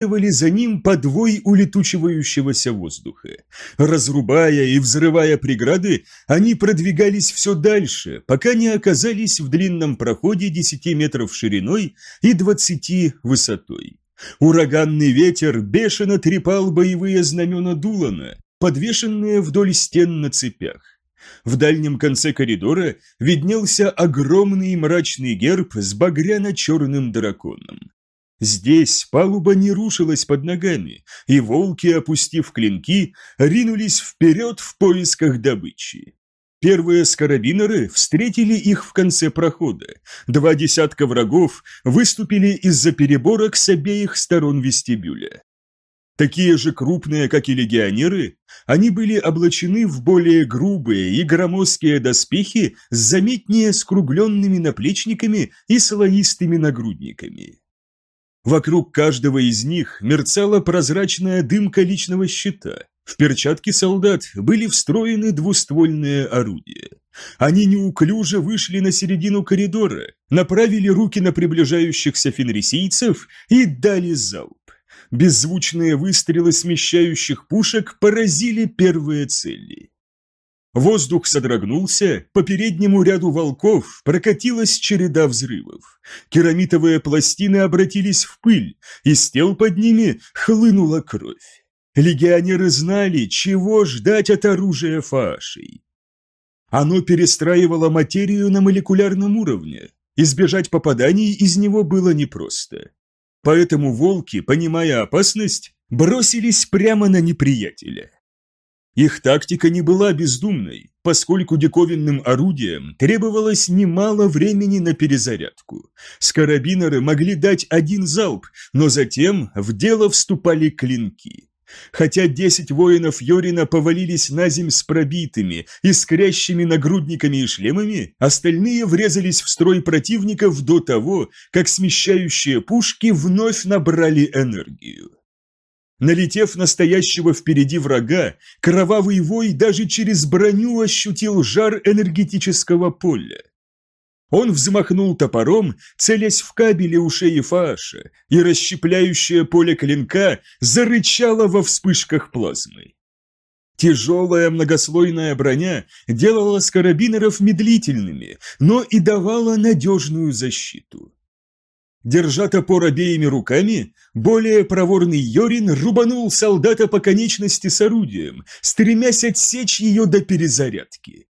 следовали за ним подвой улетучивающегося воздуха. Разрубая и взрывая преграды, они продвигались все дальше, пока не оказались в длинном проходе 10 метров шириной и 20 высотой. Ураганный ветер бешено трепал боевые знамена Дулана, подвешенные вдоль стен на цепях. В дальнем конце коридора виднелся огромный мрачный герб с багряно-черным драконом. Здесь палуба не рушилась под ногами, и волки, опустив клинки, ринулись вперед в поисках добычи. Первые скарабинеры встретили их в конце прохода. Два десятка врагов выступили из-за переборок с обеих сторон вестибюля. Такие же крупные, как и легионеры, они были облачены в более грубые и громоздкие доспехи с заметнее скругленными наплечниками и слоистыми нагрудниками. Вокруг каждого из них мерцала прозрачная дымка личного щита. В перчатки солдат были встроены двуствольные орудия. Они неуклюже вышли на середину коридора, направили руки на приближающихся фенрисийцев и дали залп. Беззвучные выстрелы смещающих пушек поразили первые цели. Воздух содрогнулся, по переднему ряду волков прокатилась череда взрывов. Керамитовые пластины обратились в пыль, из тел под ними хлынула кровь. Легионеры знали, чего ждать от оружия фашей. Оно перестраивало материю на молекулярном уровне. Избежать попаданий из него было непросто. Поэтому волки, понимая опасность, бросились прямо на неприятеля. Их тактика не была бездумной, поскольку диковинным орудиям требовалось немало времени на перезарядку. Скарабинеры могли дать один залп, но затем в дело вступали клинки. Хотя десять воинов Йорина повалились на земь с пробитыми, искрящими нагрудниками и шлемами, остальные врезались в строй противников до того, как смещающие пушки вновь набрали энергию. Налетев настоящего впереди врага, кровавый вой даже через броню ощутил жар энергетического поля. Он взмахнул топором, целясь в кабели ушей Фааша, и расщепляющее поле клинка зарычало во вспышках плазмы. Тяжелая многослойная броня делала скарабинеров медлительными, но и давала надежную защиту. Держа топор обеими руками, более проворный Йорин рубанул солдата по конечности с орудием, стремясь отсечь ее до перезарядки.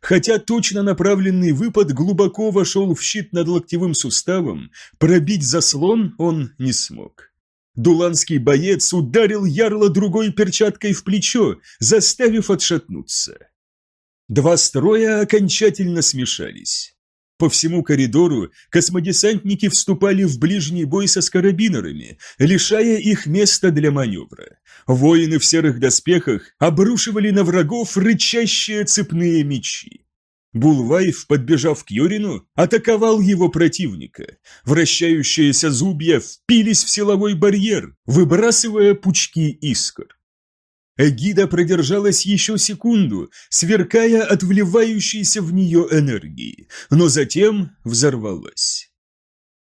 Хотя точно направленный выпад глубоко вошел в щит над локтевым суставом, пробить заслон он не смог. Дуланский боец ударил ярло другой перчаткой в плечо, заставив отшатнуться. Два строя окончательно смешались. По всему коридору космодесантники вступали в ближний бой со скарабинерами, лишая их места для маневра. Воины в серых доспехах обрушивали на врагов рычащие цепные мечи. Булвайф, подбежав к Юрину, атаковал его противника. Вращающиеся зубья впились в силовой барьер, выбрасывая пучки искр. Эгида продержалась еще секунду, сверкая от вливающейся в нее энергии, но затем взорвалась.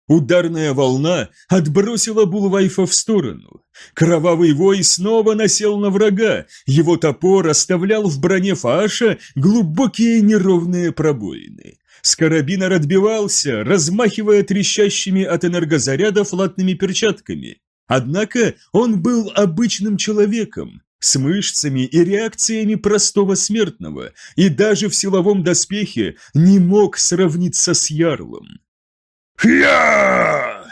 Ударная волна отбросила Булвайфа в сторону. Кровавый вой снова насел на врага, его топор оставлял в броне Фааша глубокие неровные пробоины. Скарабинер отбивался, размахивая трещащими от энергозарядов латными перчатками. Однако он был обычным человеком, с мышцами и реакциями простого смертного, и даже в силовом доспехе не мог сравниться с ярлом. «Хя!»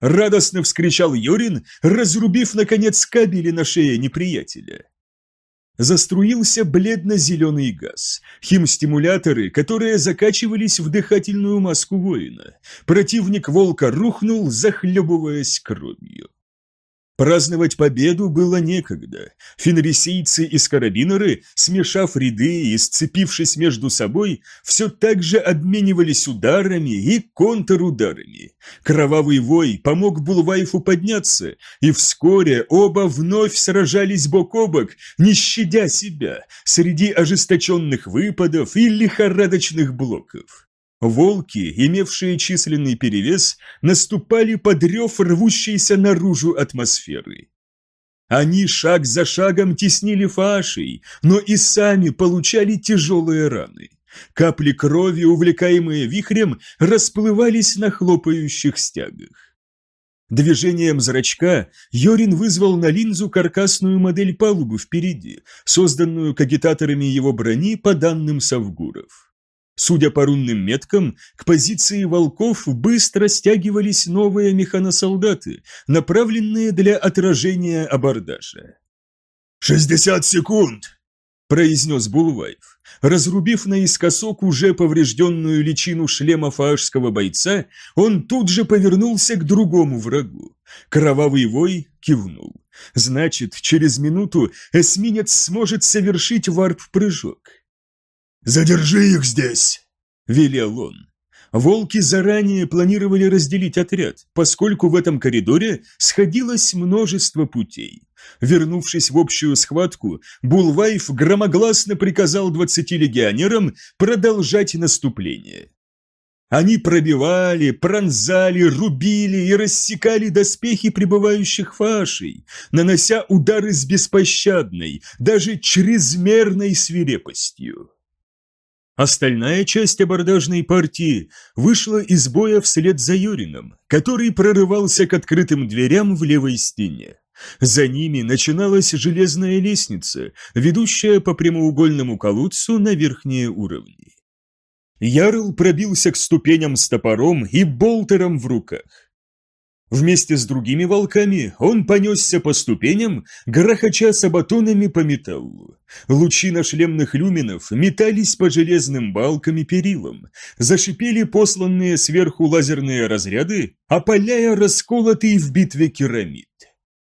Радостно вскричал Юрин, разрубив, наконец, кабели на шее неприятеля. Заструился бледно-зеленый газ, химстимуляторы, которые закачивались в дыхательную маску воина. Противник волка рухнул, захлебываясь кровью. Праздновать победу было некогда. Фенрисийцы и скарабинеры, смешав ряды и сцепившись между собой, все так же обменивались ударами и контрударами. Кровавый вой помог Булвайфу подняться, и вскоре оба вновь сражались бок о бок, не щадя себя, среди ожесточенных выпадов и лихорадочных блоков. Волки, имевшие численный перевес, наступали под рев рвущейся наружу атмосферы. Они шаг за шагом теснили фашей, но и сами получали тяжелые раны. Капли крови, увлекаемые вихрем, расплывались на хлопающих стягах. Движением зрачка Йорин вызвал на линзу каркасную модель палубы впереди, созданную кагитаторами его брони по данным Савгуров. Судя по рунным меткам, к позиции волков быстро стягивались новые механосолдаты, направленные для отражения абордажа. «Шестьдесят секунд!» – произнес Булваев. Разрубив наискосок уже поврежденную личину шлема фаашского бойца, он тут же повернулся к другому врагу. Кровавый вой кивнул. Значит, через минуту эсминец сможет совершить варп-прыжок. «Задержи их здесь!» – велел он. Волки заранее планировали разделить отряд, поскольку в этом коридоре сходилось множество путей. Вернувшись в общую схватку, Булвайф громогласно приказал двадцати легионерам продолжать наступление. Они пробивали, пронзали, рубили и рассекали доспехи прибывающих фашей, нанося удары с беспощадной, даже чрезмерной свирепостью. Остальная часть абордажной партии вышла из боя вслед за Юрином, который прорывался к открытым дверям в левой стене. За ними начиналась железная лестница, ведущая по прямоугольному колодцу на верхние уровни. Ярл пробился к ступеням с топором и болтером в руках. Вместе с другими волками он понесся по ступеням, грохоча сабатонами по металлу. Лучи нашлемных люминов метались по железным балкам и перилам, зашипели посланные сверху лазерные разряды, опаляя расколотый в битве керамид.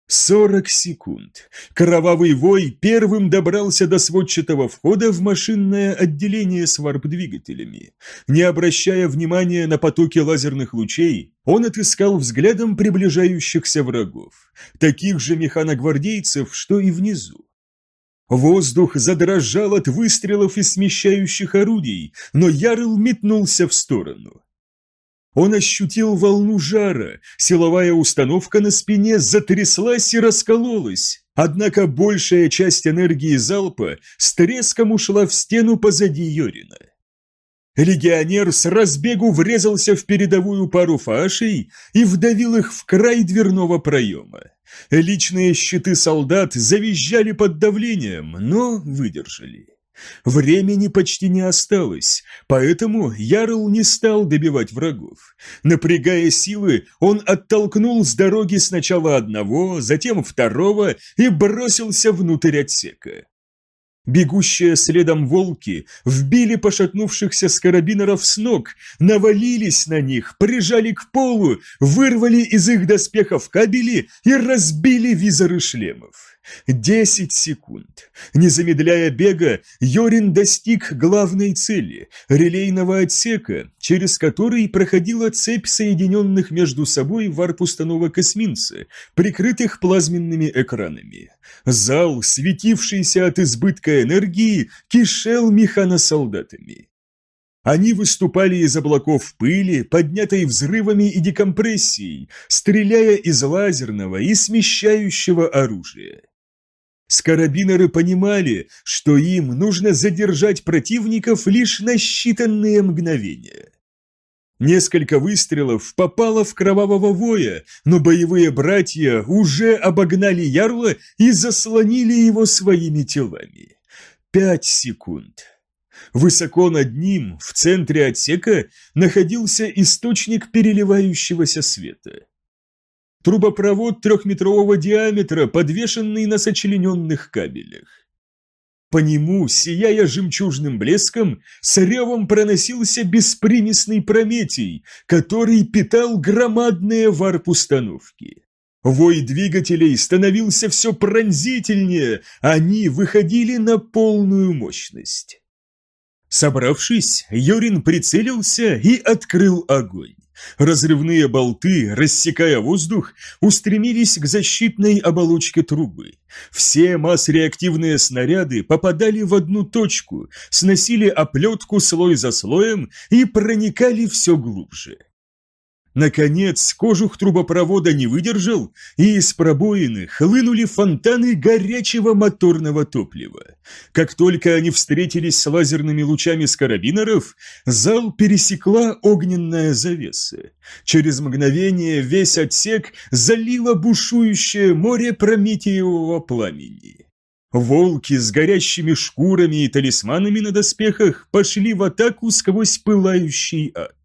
Сорок секунд. Кровавый вой первым добрался до сводчатого входа в машинное отделение с варп-двигателями. Не обращая внимания на потоки лазерных лучей, он отыскал взглядом приближающихся врагов, таких же механогвардейцев, что и внизу. Воздух задрожал от выстрелов из смещающих орудий, но Ярл метнулся в сторону. Он ощутил волну жара, силовая установка на спине затряслась и раскололась. Однако большая часть энергии залпа с треском ушла в стену позади Йорина. Легионер с разбегу врезался в передовую пару фашей и вдавил их в край дверного проема. Личные щиты солдат завизжали под давлением, но выдержали. Времени почти не осталось, поэтому Ярл не стал добивать врагов. Напрягая силы, он оттолкнул с дороги сначала одного, затем второго и бросился внутрь отсека. Бегущие следом волки вбили пошатнувшихся с карабинеров с ног, навалились на них, прижали к полу, вырвали из их доспехов кабели и разбили визоры шлемов. Десять секунд. Не замедляя бега, Йорин достиг главной цели – релейного отсека, через который проходила цепь соединенных между собой варп-установок эсминца, прикрытых плазменными экранами. Зал, светившийся от избытка энергии, кишел механосолдатами. Они выступали из облаков пыли, поднятой взрывами и декомпрессией, стреляя из лазерного и смещающего оружия. Скарабинеры понимали, что им нужно задержать противников лишь на считанные мгновения. Несколько выстрелов попало в кровавого воя, но боевые братья уже обогнали ярла и заслонили его своими телами. Пять секунд. Высоко над ним, в центре отсека, находился источник переливающегося света трубопровод трехметрового диаметра, подвешенный на сочлененных кабелях. По нему, сияя жемчужным блеском, с ревом проносился беспримесный Прометий, который питал громадные варп-установки. Вой двигателей становился все пронзительнее, они выходили на полную мощность. Собравшись, Юрин прицелился и открыл огонь. Разрывные болты, рассекая воздух, устремились к защитной оболочке трубы. Все масс-реактивные снаряды попадали в одну точку, сносили оплетку слой за слоем и проникали все глубже. Наконец, кожух трубопровода не выдержал, и из пробоины хлынули фонтаны горячего моторного топлива. Как только они встретились с лазерными лучами с карабинеров, зал пересекла огненная завеса. Через мгновение весь отсек залило бушующее море прометеевого пламени. Волки с горящими шкурами и талисманами на доспехах пошли в атаку сквозь пылающий ад.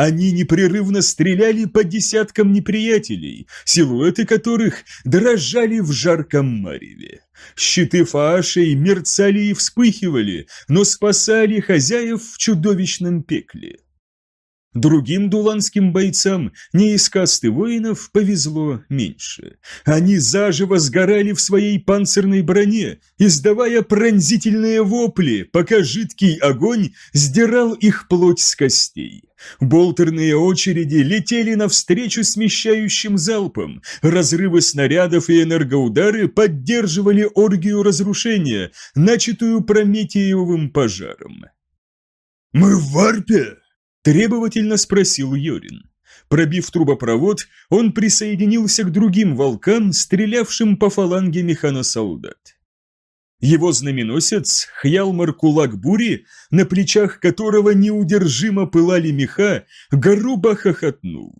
Они непрерывно стреляли по десяткам неприятелей, силуэты которых дрожали в жарком мареве. Щиты фаашей мерцали и вспыхивали, но спасали хозяев в чудовищном пекле. Другим дуланским бойцам, не из касты воинов, повезло меньше. Они заживо сгорали в своей панцирной броне, издавая пронзительные вопли, пока жидкий огонь сдирал их плоть с костей. Болтерные очереди летели навстречу смещающим залпам, разрывы снарядов и энергоудары поддерживали оргию разрушения, начатую Прометеевым пожаром. «Мы в варпе?» Требовательно спросил Йорин. Пробив трубопровод, он присоединился к другим волкам, стрелявшим по фаланге механосолдат. Его знаменосец, Хьялмар Кулак Бури, на плечах которого неудержимо пылали меха, грубо хохотнул.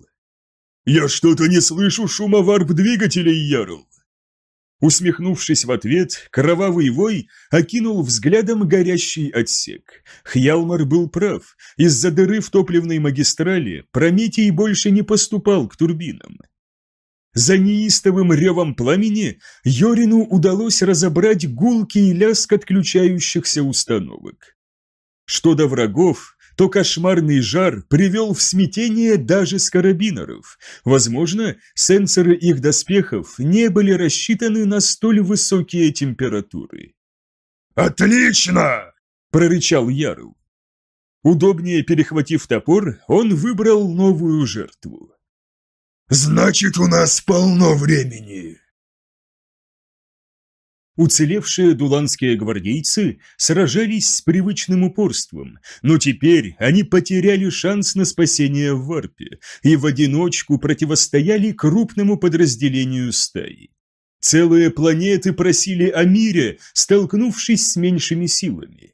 «Я что-то не слышу шума варп-двигателей, Ярл!» Усмехнувшись в ответ, кровавый вой окинул взглядом горящий отсек. Хьялмар был прав. Из-за дыры в топливной магистрали Прометий больше не поступал к турбинам. За неистовым ревом пламени Йорину удалось разобрать гулкий лязг отключающихся установок. Что до врагов, то кошмарный жар привел в смятение даже с карабинеров. Возможно, сенсоры их доспехов не были рассчитаны на столь высокие температуры. «Отлично!» – прорычал Ярл. Удобнее перехватив топор, он выбрал новую жертву. «Значит, у нас полно времени!» Уцелевшие дуланские гвардейцы сражались с привычным упорством, но теперь они потеряли шанс на спасение в варпе и в одиночку противостояли крупному подразделению стаи. Целые планеты просили о мире, столкнувшись с меньшими силами.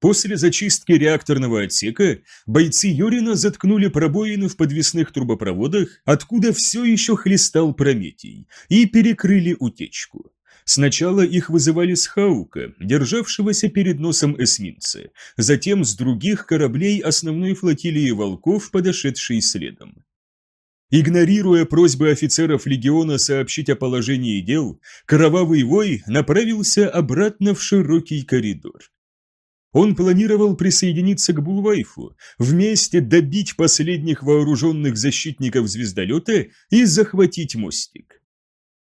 После зачистки реакторного отсека бойцы Юрина заткнули пробоины в подвесных трубопроводах, откуда все еще хлестал Прометий, и перекрыли утечку. Сначала их вызывали с Хаука, державшегося перед носом эсминца, затем с других кораблей основной флотилии волков, подошедшей следом. Игнорируя просьбы офицеров легиона сообщить о положении дел, Кровавый Вой направился обратно в широкий коридор. Он планировал присоединиться к Булвайфу, вместе добить последних вооруженных защитников звездолета и захватить мостик.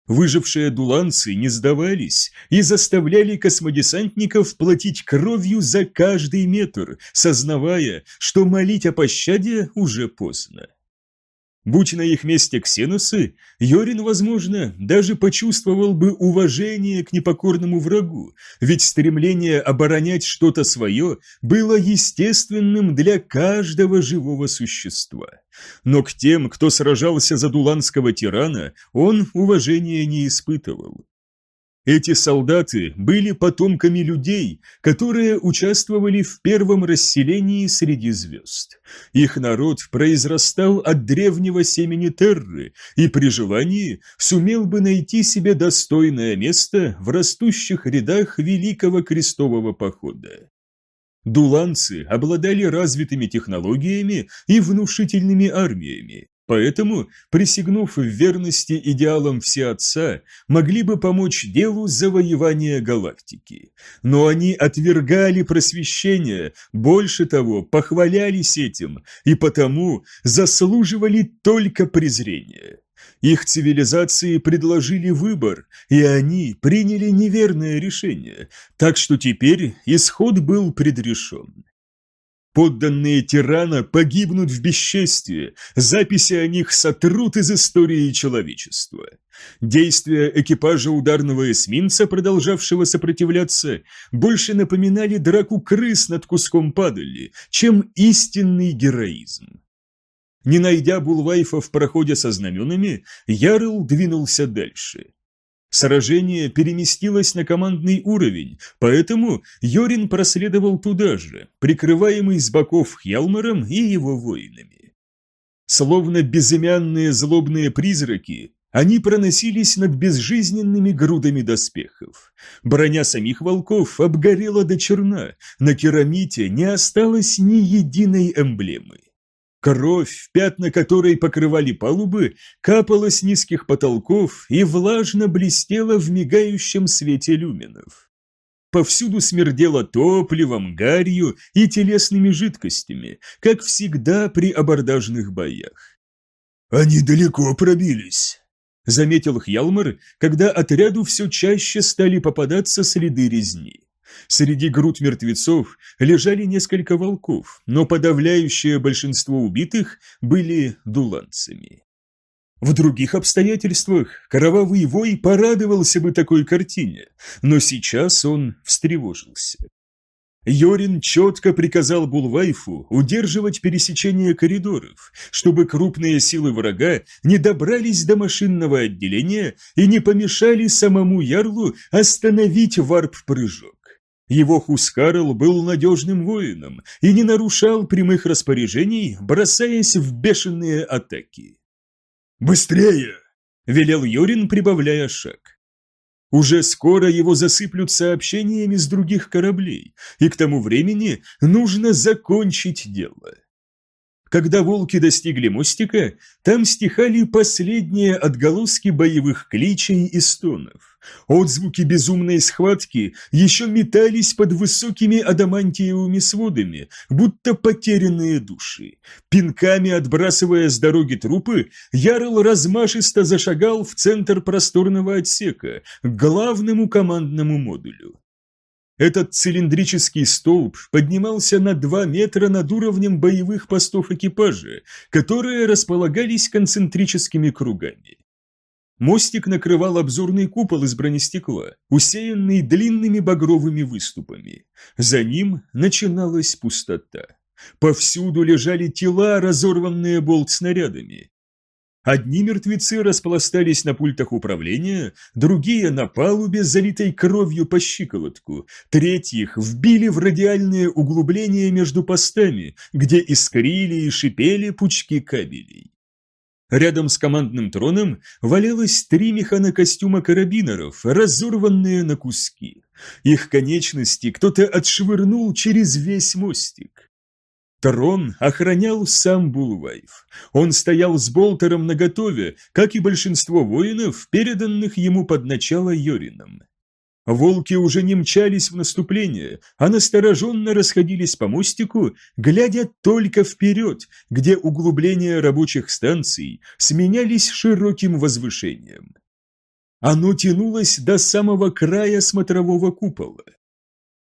Выжившие дуланцы не сдавались и заставляли космодесантников платить кровью за каждый метр, сознавая, что молить о пощаде уже поздно. Будь на их месте ксеносы, Йорин, возможно, даже почувствовал бы уважение к непокорному врагу, ведь стремление оборонять что-то свое было естественным для каждого живого существа. Но к тем, кто сражался за дуланского тирана, он уважения не испытывал. Эти солдаты были потомками людей, которые участвовали в первом расселении среди звезд. Их народ произрастал от древнего семени Терры и при желании сумел бы найти себе достойное место в растущих рядах Великого Крестового Похода. Дуланцы обладали развитыми технологиями и внушительными армиями, поэтому, присягнув в верности идеалам Всеотца, могли бы помочь делу завоевания галактики. Но они отвергали просвещение, больше того, похвалялись этим, и потому заслуживали только презрения. Их цивилизации предложили выбор, и они приняли неверное решение, так что теперь исход был предрешен. Подданные тирана погибнут в бесчестии, записи о них сотрут из истории человечества. Действия экипажа ударного эсминца, продолжавшего сопротивляться, больше напоминали драку крыс над куском падали, чем истинный героизм. Не найдя Булвайфа в проходе со знаменами, Ярл двинулся дальше. Сражение переместилось на командный уровень, поэтому Йорин проследовал туда же, прикрываемый с боков Хьялмаром и его воинами. Словно безымянные злобные призраки, они проносились над безжизненными грудами доспехов. Броня самих волков обгорела до черна, на керамите не осталось ни единой эмблемы. Кровь, пятна которой покрывали палубы, капала с низких потолков и влажно блестела в мигающем свете люминов. Повсюду смердело топливом, гарью и телесными жидкостями, как всегда при абордажных боях. «Они далеко пробились», — заметил Хьялмар, когда отряду все чаще стали попадаться следы резни. Среди груд мертвецов лежали несколько волков, но подавляющее большинство убитых были дуланцами. В других обстоятельствах кровавый вой порадовался бы такой картине, но сейчас он встревожился. Йорин четко приказал Булвайфу удерживать пересечение коридоров, чтобы крупные силы врага не добрались до машинного отделения и не помешали самому Ярлу остановить варп-прыжок. Его Хускарл был надежным воином и не нарушал прямых распоряжений, бросаясь в бешеные атаки. «Быстрее!» – велел Юрин, прибавляя шаг. Уже скоро его засыплют сообщениями с других кораблей, и к тому времени нужно закончить дело. Когда волки достигли мостика, там стихали последние отголоски боевых кличей и стонов. Отзвуки безумной схватки еще метались под высокими адамантиевыми сводами, будто потерянные души. Пинками отбрасывая с дороги трупы, Ярл размашисто зашагал в центр просторного отсека, к главному командному модулю. Этот цилиндрический столб поднимался на 2 метра над уровнем боевых постов экипажа, которые располагались концентрическими кругами. Мостик накрывал обзорный купол из бронестекла, усеянный длинными багровыми выступами. За ним начиналась пустота. Повсюду лежали тела, разорванные болт-снарядами. Одни мертвецы распластались на пультах управления, другие на палубе, залитой кровью по щиколотку, третьих вбили в радиальные углубления между постами, где искрили и шипели пучки кабелей. Рядом с командным троном валялось три механокостюма карабинеров, разорванные на куски. Их конечности кто-то отшвырнул через весь мостик. Трон охранял сам Булвайф. Он стоял с болтером наготове, как и большинство воинов, переданных ему под начало Йорином. Волки уже не мчались в наступление, а настороженно расходились по мостику, глядя только вперед, где углубления рабочих станций сменялись широким возвышением. Оно тянулось до самого края смотрового купола.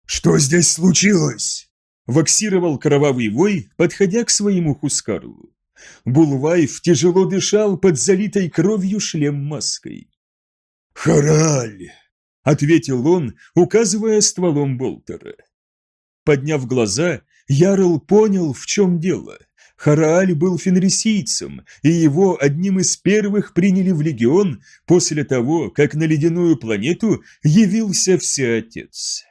«Что здесь случилось?» Ваксировал кровавый вой, подходя к своему Хускарлу. Булвайф тяжело дышал под залитой кровью шлем-маской. «Хараль!» — ответил он, указывая стволом болтера. Подняв глаза, Ярл понял, в чем дело. Харааль был фенрисийцем, и его одним из первых приняли в легион после того, как на ледяную планету явился Всеотец.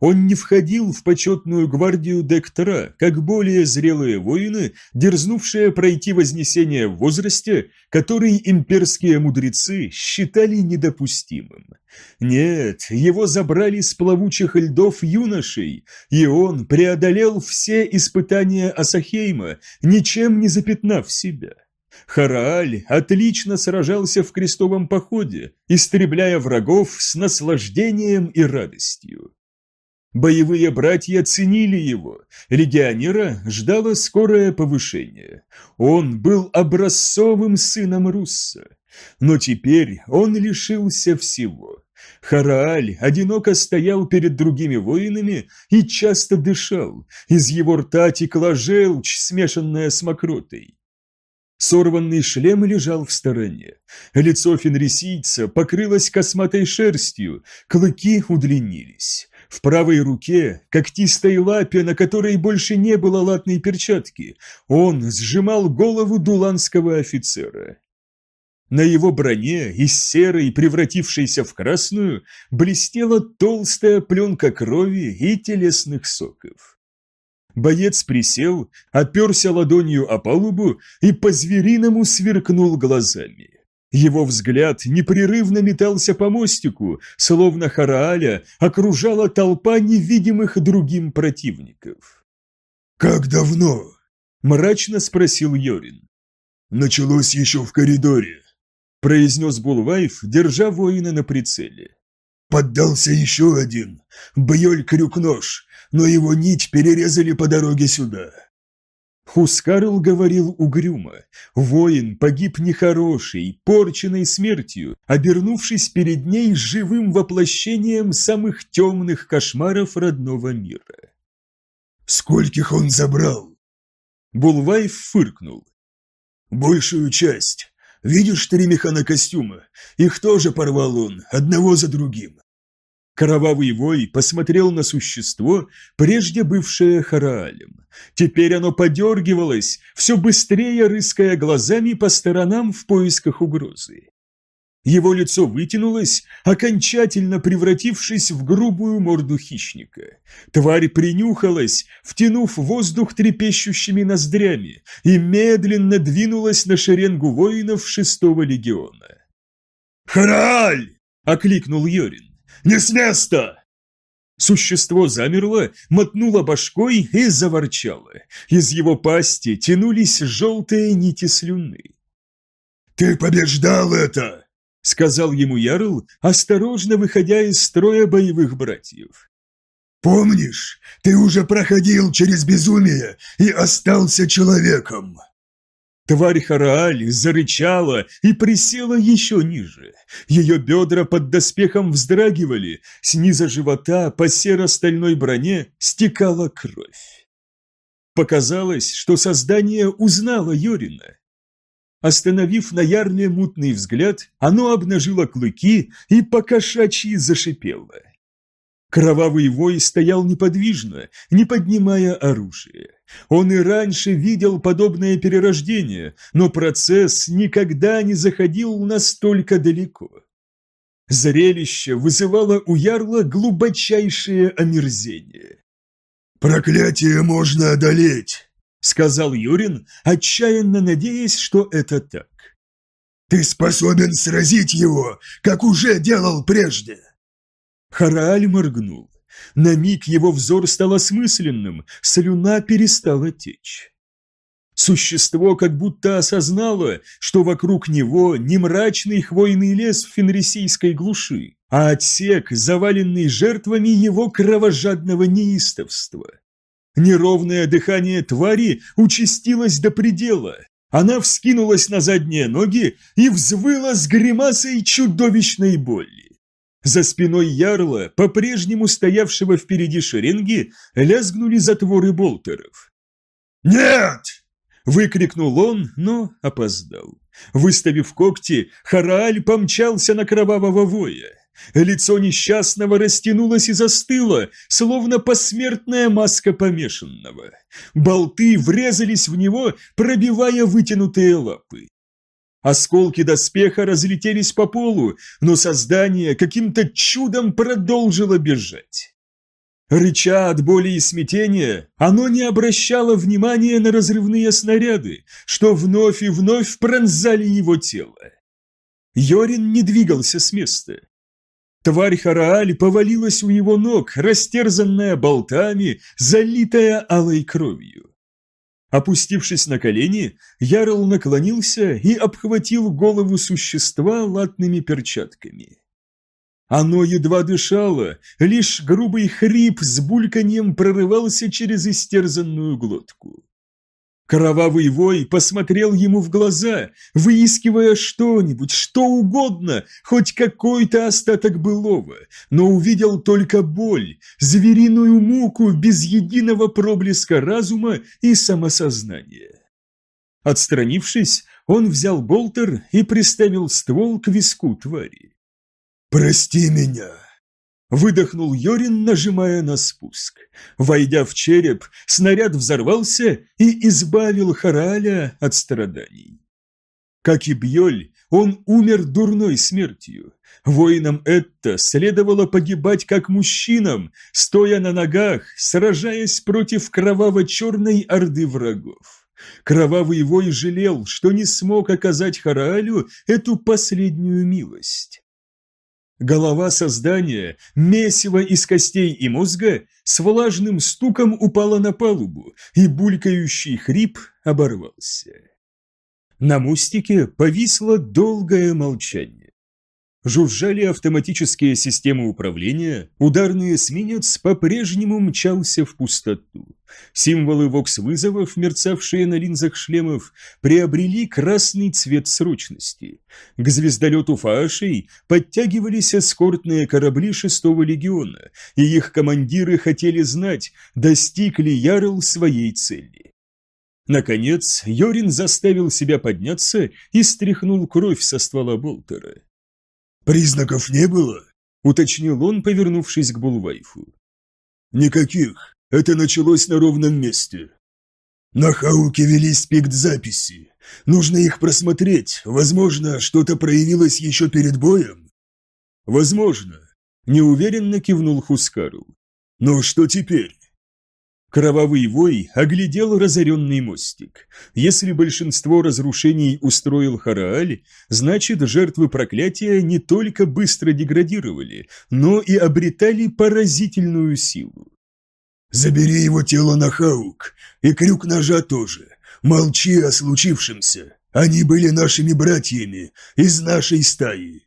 Он не входил в почетную гвардию Дектора, как более зрелые воины, дерзнувшие пройти вознесение в возрасте, который имперские мудрецы считали недопустимым. Нет, его забрали с плавучих льдов юношей, и он преодолел все испытания Асахейма, ничем не запятнав себя. Харааль отлично сражался в крестовом походе, истребляя врагов с наслаждением и радостью. Боевые братья ценили его, легионера ждало скорое повышение. Он был образцовым сыном Русса. Но теперь он лишился всего. Харааль одиноко стоял перед другими воинами и часто дышал, из его рта текла желчь, смешанная с мокротой. Сорванный шлем лежал в стороне. Лицо фенрисийца покрылось косматой шерстью, клыки удлинились. В правой руке, когтистой лапе, на которой больше не было латной перчатки, он сжимал голову дуланского офицера. На его броне, из серой, превратившейся в красную, блестела толстая пленка крови и телесных соков. Боец присел, оперся ладонью о палубу и по-звериному сверкнул глазами. Его взгляд непрерывно метался по мостику, словно Харааля окружала толпа невидимых другим противников. «Как давно?» – мрачно спросил Йорин. «Началось еще в коридоре», – произнес Булвайф, держа воина на прицеле. «Поддался еще один, Бьёль Крюкнож, но его нить перерезали по дороге сюда». Хускарл говорил угрюмо. Воин погиб нехорошей, порченной смертью, обернувшись перед ней живым воплощением самых темных кошмаров родного мира. «Скольких он забрал?» Булвайф фыркнул. «Большую часть. Видишь три механокостюма? Их тоже порвал он, одного за другим. Кровавый вой посмотрел на существо, прежде бывшее Хараалем. Теперь оно подергивалось, все быстрее рыская глазами по сторонам в поисках угрозы. Его лицо вытянулось, окончательно превратившись в грубую морду хищника. Тварь принюхалась, втянув воздух трепещущими ноздрями, и медленно двинулась на шеренгу воинов шестого легиона. «Харааль!» — окликнул Йорин. Не с места!» Существо замерло, мотнуло башкой и заворчало. Из его пасти тянулись желтые нити слюны. «Ты побеждал это!» — сказал ему Ярл, осторожно выходя из строя боевых братьев. «Помнишь, ты уже проходил через безумие и остался человеком!» Тварь Харааль зарычала и присела еще ниже. Ее бедра под доспехом вздрагивали, с низа живота по серо-стальной броне стекала кровь. Показалось, что создание узнало Йорина. Остановив на ярле мутный взгляд, оно обнажило клыки и покошачьи зашипело. Кровавый вой стоял неподвижно, не поднимая оружие. Он и раньше видел подобное перерождение, но процесс никогда не заходил настолько далеко. Зрелище вызывало у Ярла глубочайшее омерзение. «Проклятие можно одолеть», — сказал Юрин, отчаянно надеясь, что это так. «Ты способен сразить его, как уже делал прежде». Харааль моргнул. На миг его взор стал осмысленным, слюна перестала течь. Существо как будто осознало, что вокруг него не мрачный хвойный лес в фенрисийской глуши, а отсек, заваленный жертвами его кровожадного неистовства. Неровное дыхание твари участилось до предела. Она вскинулась на задние ноги и взвыла с гримасой чудовищной боли. За спиной ярла, по-прежнему стоявшего впереди шеренги, лязгнули затворы болтеров. «Нет!» – выкрикнул он, но опоздал. Выставив когти, Харааль помчался на кровавого воя. Лицо несчастного растянулось и застыло, словно посмертная маска помешанного. Болты врезались в него, пробивая вытянутые лапы. Осколки доспеха разлетелись по полу, но создание каким-то чудом продолжило бежать. Рыча от боли и смятения, оно не обращало внимания на разрывные снаряды, что вновь и вновь пронзали его тело. Йорин не двигался с места. Тварь Харааль повалилась у его ног, растерзанная болтами, залитая алой кровью. Опустившись на колени, Ярл наклонился и обхватил голову существа латными перчатками. Оно едва дышало, лишь грубый хрип с бульканьем прорывался через истерзанную глотку. Кровавый вой посмотрел ему в глаза, выискивая что-нибудь, что угодно, хоть какой-то остаток былого, но увидел только боль, звериную муку без единого проблеска разума и самосознания. Отстранившись, он взял болтер и приставил ствол к виску твари. «Прости меня!» Выдохнул Йорин, нажимая на спуск. Войдя в череп, снаряд взорвался и избавил Хараля от страданий. Как и Бьоль, он умер дурной смертью. Воинам Этта следовало погибать как мужчинам, стоя на ногах, сражаясь против кроваво-черной орды врагов. Кровавый вой жалел, что не смог оказать Хараалю эту последнюю милость. Голова создания, месиво из костей и мозга, с влажным стуком упала на палубу, и булькающий хрип оборвался. На мостике повисло долгое молчание. Жужжали автоматические системы управления, ударный эсминец по-прежнему мчался в пустоту. Символы вокс-вызовов, мерцавшие на линзах шлемов, приобрели красный цвет срочности. К звездолету Фаашей подтягивались эскортные корабли шестого легиона, и их командиры хотели знать, достиг ли Ярл своей цели. Наконец, Йорин заставил себя подняться и стряхнул кровь со ствола болтера. «Признаков не было?» – уточнил он, повернувшись к Булвайфу. «Никаких. Это началось на ровном месте. На Хауке вели спект-записи. Нужно их просмотреть. Возможно, что-то проявилось еще перед боем?» «Возможно», – неуверенно кивнул Хускару. «Но что теперь?» Кровавый вой оглядел разоренный мостик. Если большинство разрушений устроил Харааль, значит жертвы проклятия не только быстро деградировали, но и обретали поразительную силу. «Забери его тело на Хаук, и крюк ножа тоже. Молчи о случившемся. Они были нашими братьями, из нашей стаи».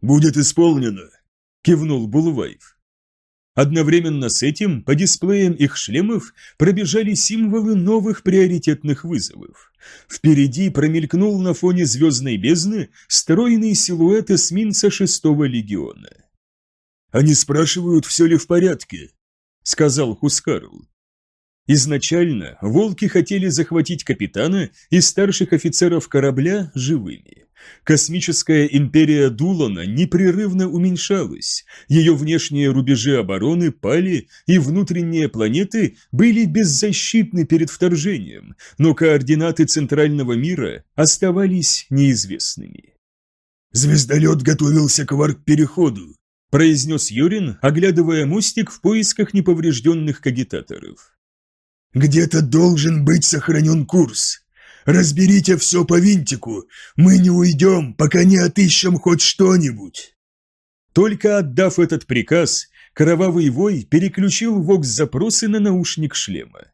«Будет исполнено», — кивнул Булуваев. Одновременно с этим по дисплеям их шлемов пробежали символы новых приоритетных вызовов. Впереди промелькнул на фоне звездной бездны стройный силуэт эсминца шестого легиона. «Они спрашивают, все ли в порядке», — сказал Хускарл. Изначально волки хотели захватить капитана и старших офицеров корабля живыми. Космическая империя Дулана непрерывно уменьшалась, ее внешние рубежи обороны пали, и внутренние планеты были беззащитны перед вторжением, но координаты центрального мира оставались неизвестными. «Звездолет готовился к варп-переходу», произнес Юрин, оглядывая мостик в поисках неповрежденных кагитаторов. «Где-то должен быть сохранен курс. Разберите все по винтику. Мы не уйдем, пока не отыщем хоть что-нибудь». Только отдав этот приказ, кровавый вой переключил вокс-запросы на наушник шлема.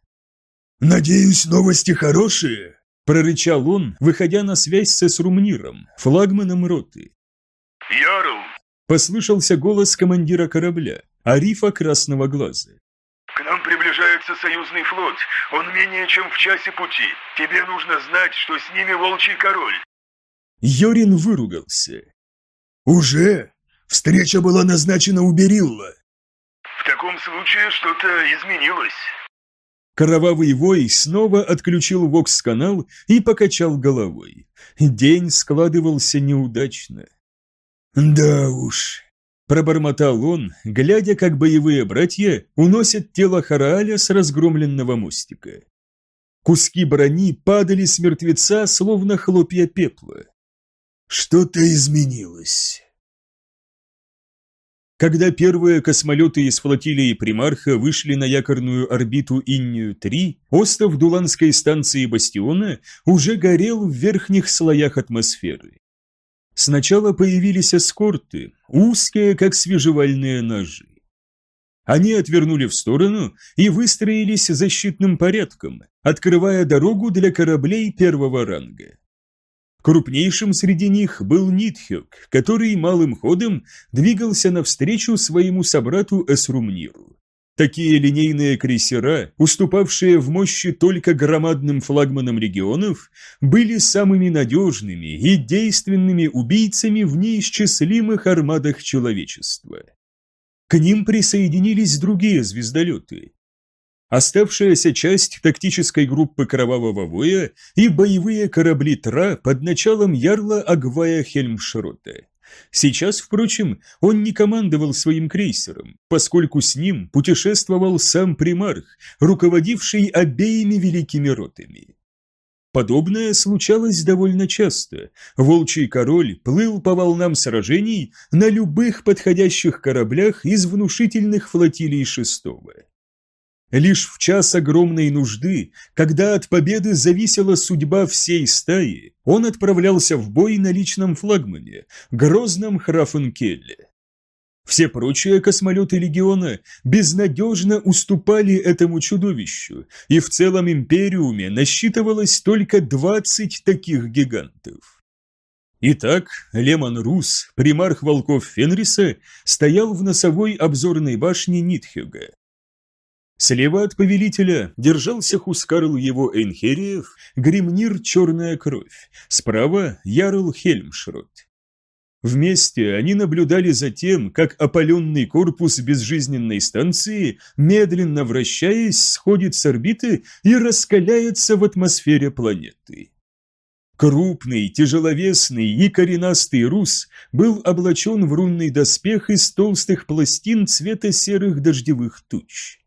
«Надеюсь, новости хорошие?» – прорычал он, выходя на связь с Эсрумниром, флагманом роты. «Ярл!» – послышался голос командира корабля, Арифа Красного Глаза. «К нам приближается союзный флот. Он менее чем в часе пути. Тебе нужно знать, что с ними волчий король». Йорин выругался. «Уже? Встреча была назначена у Берилла». «В таком случае что-то изменилось». Кровавый вой снова отключил вокс-канал и покачал головой. День складывался неудачно. «Да уж», Пробормотал он, глядя, как боевые братья уносят тело Харааля с разгромленного мостика. Куски брони падали с мертвеца, словно хлопья пепла. Что-то изменилось. Когда первые космолеты из флотилии Примарха вышли на якорную орбиту Иннию-3, остров Дуланской станции Бастиона уже горел в верхних слоях атмосферы. Сначала появились эскорты, узкие, как свежевальные ножи. Они отвернули в сторону и выстроились защитным порядком, открывая дорогу для кораблей первого ранга. Крупнейшим среди них был Нитхёк, который малым ходом двигался навстречу своему собрату Эсрумниру. Такие линейные крейсера, уступавшие в мощи только громадным флагманам регионов, были самыми надежными и действенными убийцами в неисчислимых армадах человечества. К ним присоединились другие звездолеты. Оставшаяся часть тактической группы Кровавого Воя и боевые корабли Тра под началом ярла Агвая Хельмшрота. Сейчас, впрочем, он не командовал своим крейсером, поскольку с ним путешествовал сам примарх, руководивший обеими великими ротами. Подобное случалось довольно часто. Волчий король плыл по волнам сражений на любых подходящих кораблях из внушительных флотилий шестого. Лишь в час огромной нужды, когда от победы зависела судьба всей стаи, он отправлялся в бой на личном флагмане, грозном Храфенкелле. Все прочие космолеты Легиона безнадежно уступали этому чудовищу, и в целом Империуме насчитывалось только 20 таких гигантов. Итак, Лемон Рус, примарх волков Фенриса, стоял в носовой обзорной башне Нитхюга. Слева от повелителя держался Хускарл его Эйнхериев, Гримнир Черная Кровь, справа Ярл Хельмшрот. Вместе они наблюдали за тем, как опаленный корпус безжизненной станции, медленно вращаясь, сходит с орбиты и раскаляется в атмосфере планеты. Крупный, тяжеловесный и коренастый рус был облачен в рунный доспех из толстых пластин цвета серых дождевых туч.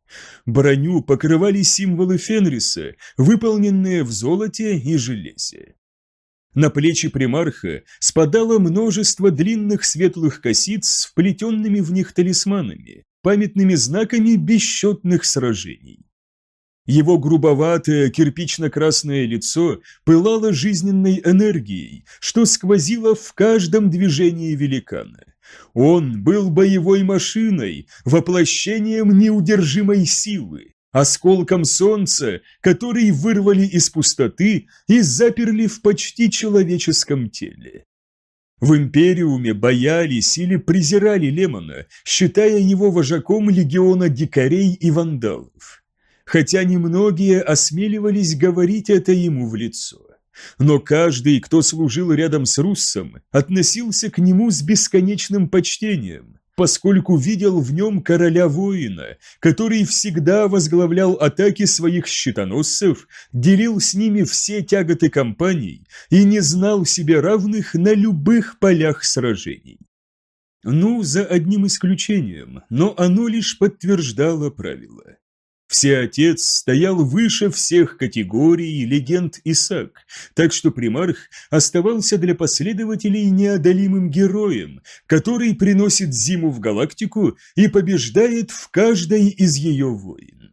Броню покрывали символы Фенриса, выполненные в золоте и железе. На плечи примарха спадало множество длинных светлых косиц с вплетенными в них талисманами, памятными знаками бесчетных сражений. Его грубоватое кирпично-красное лицо пылало жизненной энергией, что сквозило в каждом движении великана. Он был боевой машиной, воплощением неудержимой силы, осколком солнца, который вырвали из пустоты и заперли в почти человеческом теле. В Империуме боялись или презирали Лемона, считая его вожаком легиона дикарей и вандалов. Хотя немногие осмеливались говорить это ему в лицо. Но каждый, кто служил рядом с Руссом, относился к нему с бесконечным почтением, поскольку видел в нем короля-воина, который всегда возглавлял атаки своих щитоносцев, делил с ними все тяготы компаний и не знал себе равных на любых полях сражений. Ну, за одним исключением, но оно лишь подтверждало правило. Всеотец стоял выше всех категорий легенд Исаак, так что примарх оставался для последователей неодолимым героем, который приносит зиму в галактику и побеждает в каждой из ее войн.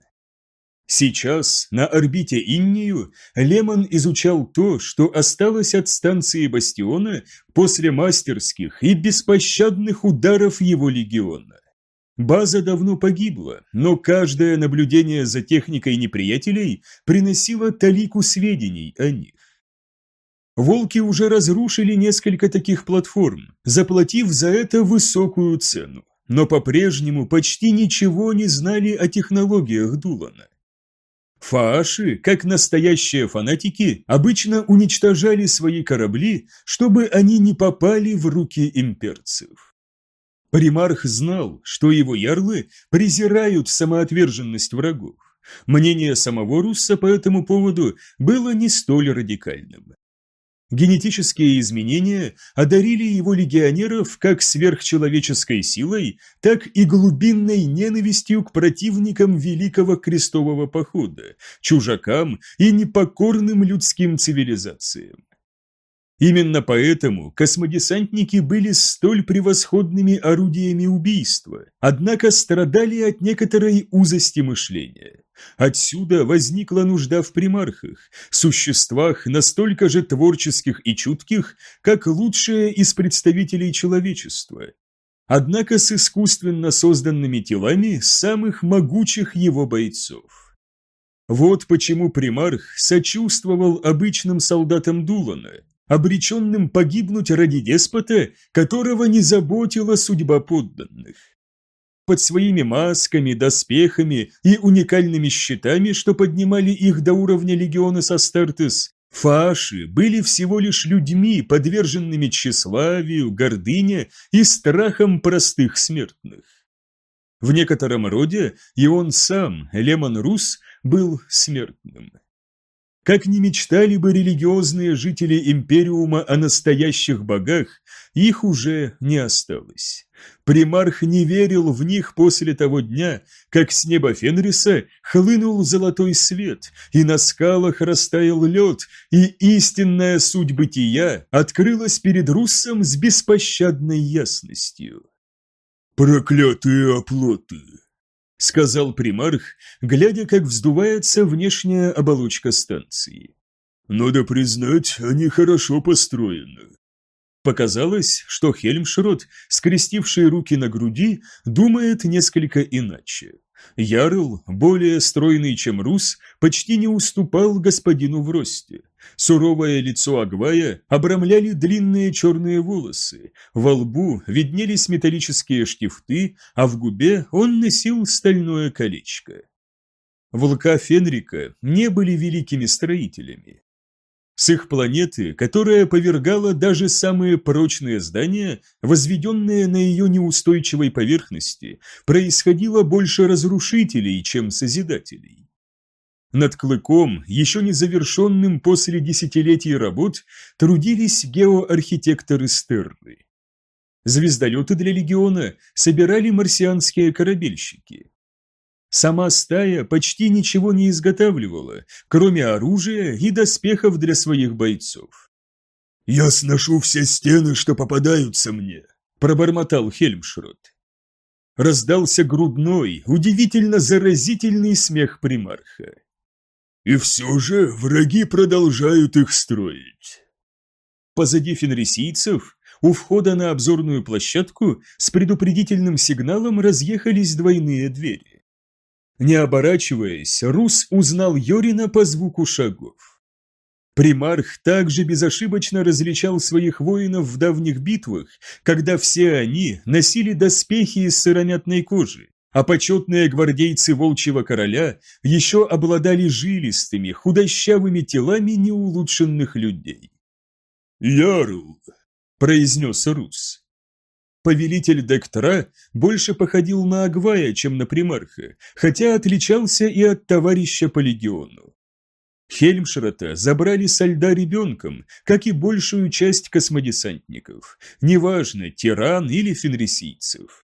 Сейчас на орбите Иннию Лемон изучал то, что осталось от станции Бастиона после мастерских и беспощадных ударов его легиона. База давно погибла, но каждое наблюдение за техникой неприятелей приносило талику сведений о них. Волки уже разрушили несколько таких платформ, заплатив за это высокую цену, но по-прежнему почти ничего не знали о технологиях Дулана. Фааши, как настоящие фанатики, обычно уничтожали свои корабли, чтобы они не попали в руки имперцев. Примарх знал, что его ярлы презирают самоотверженность врагов. Мнение самого Русса по этому поводу было не столь радикальным. Генетические изменения одарили его легионеров как сверхчеловеческой силой, так и глубинной ненавистью к противникам Великого Крестового Похода, чужакам и непокорным людским цивилизациям. Именно поэтому космодесантники были столь превосходными орудиями убийства, однако страдали от некоторой узости мышления. Отсюда возникла нужда в примархах, существах настолько же творческих и чутких, как лучшие из представителей человечества, однако с искусственно созданными телами самых могучих его бойцов. Вот почему примарх сочувствовал обычным солдатам Дулана, обреченным погибнуть ради деспота, которого не заботила судьба подданных. под своими масками, доспехами и уникальными щитами, что поднимали их до уровня легиона Састартес, фаши были всего лишь людьми, подверженными тщеславию, гордыне и страхам простых смертных. В некотором роде и он сам, Лемон Рус, был смертным. Как ни мечтали бы религиозные жители Империума о настоящих богах, их уже не осталось. Примарх не верил в них после того дня, как с неба Фенриса хлынул золотой свет, и на скалах растаял лед, и истинная суть бытия открылась перед Руссом с беспощадной ясностью. «Проклятые оплоты!» — сказал примарх, глядя, как вздувается внешняя оболочка станции. «Надо признать, они хорошо построены». Показалось, что Хельмшрот, скрестивший руки на груди, думает несколько иначе. Ярл, более стройный, чем Рус, почти не уступал господину в росте. Суровое лицо Агвая обрамляли длинные черные волосы, во лбу виднелись металлические штифты, а в губе он носил стальное колечко. Волка Фенрика не были великими строителями. С их планеты, которая повергала даже самые прочные здания, возведенные на ее неустойчивой поверхности, происходило больше разрушителей, чем созидателей. Над клыком, еще не завершенным после десятилетий работ, трудились геоархитекторы Стерны. Звездолеты для легиона собирали марсианские корабельщики. Сама стая почти ничего не изготавливала, кроме оружия и доспехов для своих бойцов. «Я сношу все стены, что попадаются мне», – пробормотал Хельмшрот. Раздался грудной, удивительно заразительный смех примарха. И все же враги продолжают их строить. Позади фенрисийцев, у входа на обзорную площадку, с предупредительным сигналом разъехались двойные двери. Не оборачиваясь, Рус узнал Йорина по звуку шагов. Примарх также безошибочно различал своих воинов в давних битвах, когда все они носили доспехи из сыромятной кожи, а почетные гвардейцы Волчьего Короля еще обладали жилистыми, худощавыми телами неулучшенных людей. «Ярл!» – произнес Рус. Повелитель Дектора больше походил на Агвая, чем на примарха, хотя отличался и от товарища по легиону. Хельмшрота забрали со льда ребенком, как и большую часть космодесантников, неважно, тиран или фенрисийцев.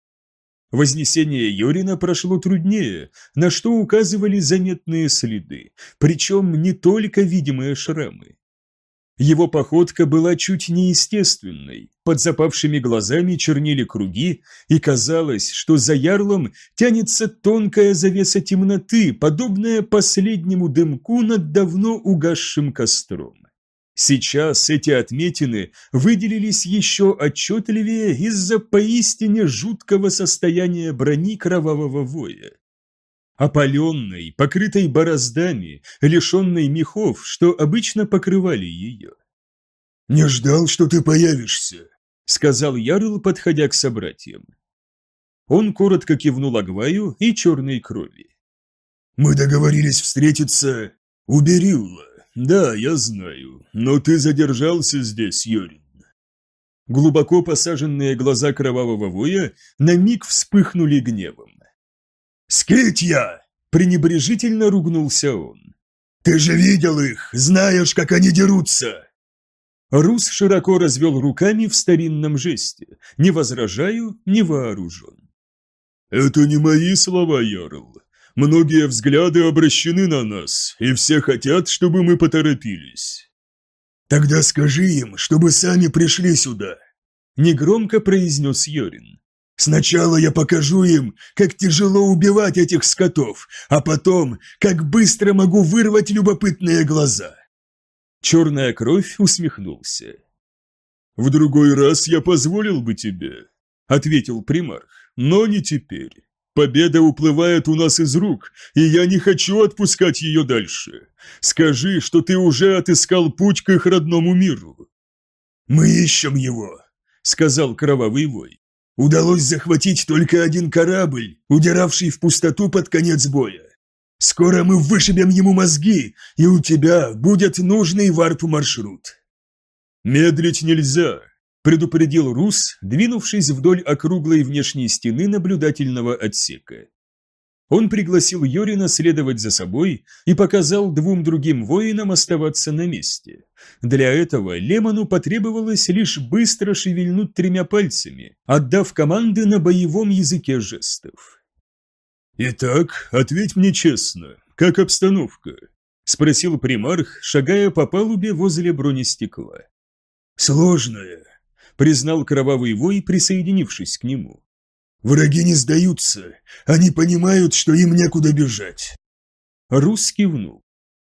Вознесение Йорина прошло труднее, на что указывали заметные следы, причем не только видимые шрамы. Его походка была чуть неестественной, под запавшими глазами чернили круги, и казалось, что за ярлом тянется тонкая завеса темноты, подобная последнему дымку над давно угасшим костром. Сейчас эти отметины выделились еще отчетливее из-за поистине жуткого состояния брони кровавого воя. Опаленной, покрытой бороздами, лишенной мехов, что обычно покрывали ее. «Не ждал, что ты появишься», — сказал Ярл, подходя к собратьям. Он коротко кивнул Агваю и черной крови. «Мы договорились встретиться у Берилла. Да, я знаю, но ты задержался здесь, Йорин». Глубоко посаженные глаза кровавого воя на миг вспыхнули гневом. «Скитья!» – пренебрежительно ругнулся он. «Ты же видел их, знаешь, как они дерутся!» Рус широко развел руками в старинном жесте. «Не возражаю, не вооружен». «Это не мои слова, Ярл. Многие взгляды обращены на нас, и все хотят, чтобы мы поторопились». «Тогда скажи им, чтобы сами пришли сюда», – негромко произнес Йорин. Сначала я покажу им, как тяжело убивать этих скотов, а потом, как быстро могу вырвать любопытные глаза. Черная кровь усмехнулся. «В другой раз я позволил бы тебе», — ответил примарх, — «но не теперь. Победа уплывает у нас из рук, и я не хочу отпускать ее дальше. Скажи, что ты уже отыскал путь к их родному миру». «Мы ищем его», — сказал кровавый вой. Удалось захватить только один корабль, удиравший в пустоту под конец боя. Скоро мы вышибем ему мозги, и у тебя будет нужный варп-маршрут». «Медлить нельзя», – предупредил Рус, двинувшись вдоль округлой внешней стены наблюдательного отсека. Он пригласил Йорина следовать за собой и показал двум другим воинам оставаться на месте. Для этого Лемону потребовалось лишь быстро шевельнуть тремя пальцами, отдав команды на боевом языке жестов. «Итак, ответь мне честно, как обстановка?» – спросил примарх, шагая по палубе возле бронестекла. «Сложная», – признал кровавый вой, присоединившись к нему. Враги не сдаются, они понимают, что им некуда бежать. Рус кивнул.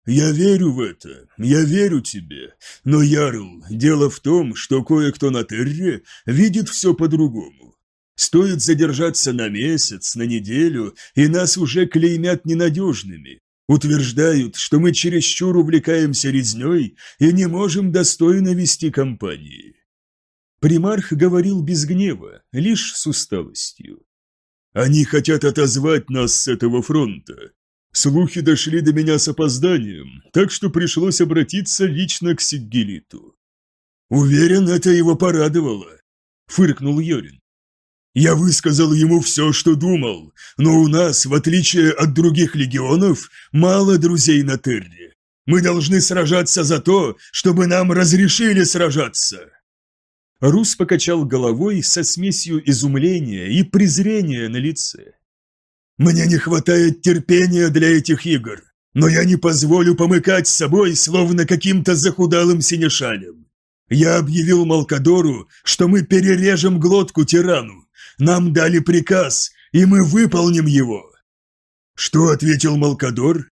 «Я верю в это, я верю тебе, но, Ярл, дело в том, что кое-кто на Терре видит все по-другому. Стоит задержаться на месяц, на неделю, и нас уже клеймят ненадежными. Утверждают, что мы чересчур увлекаемся резней и не можем достойно вести компании. Примарх говорил без гнева, лишь с усталостью. «Они хотят отозвать нас с этого фронта. Слухи дошли до меня с опозданием, так что пришлось обратиться лично к Сиггелиту». «Уверен, это его порадовало», — фыркнул Йорин. «Я высказал ему все, что думал, но у нас, в отличие от других легионов, мало друзей на Терре. Мы должны сражаться за то, чтобы нам разрешили сражаться». Рус покачал головой со смесью изумления и презрения на лице. «Мне не хватает терпения для этих игр, но я не позволю помыкать собой, словно каким-то захудалым синешалем. Я объявил Малкадору, что мы перережем глотку тирану. Нам дали приказ, и мы выполним его». Что ответил Малкадор?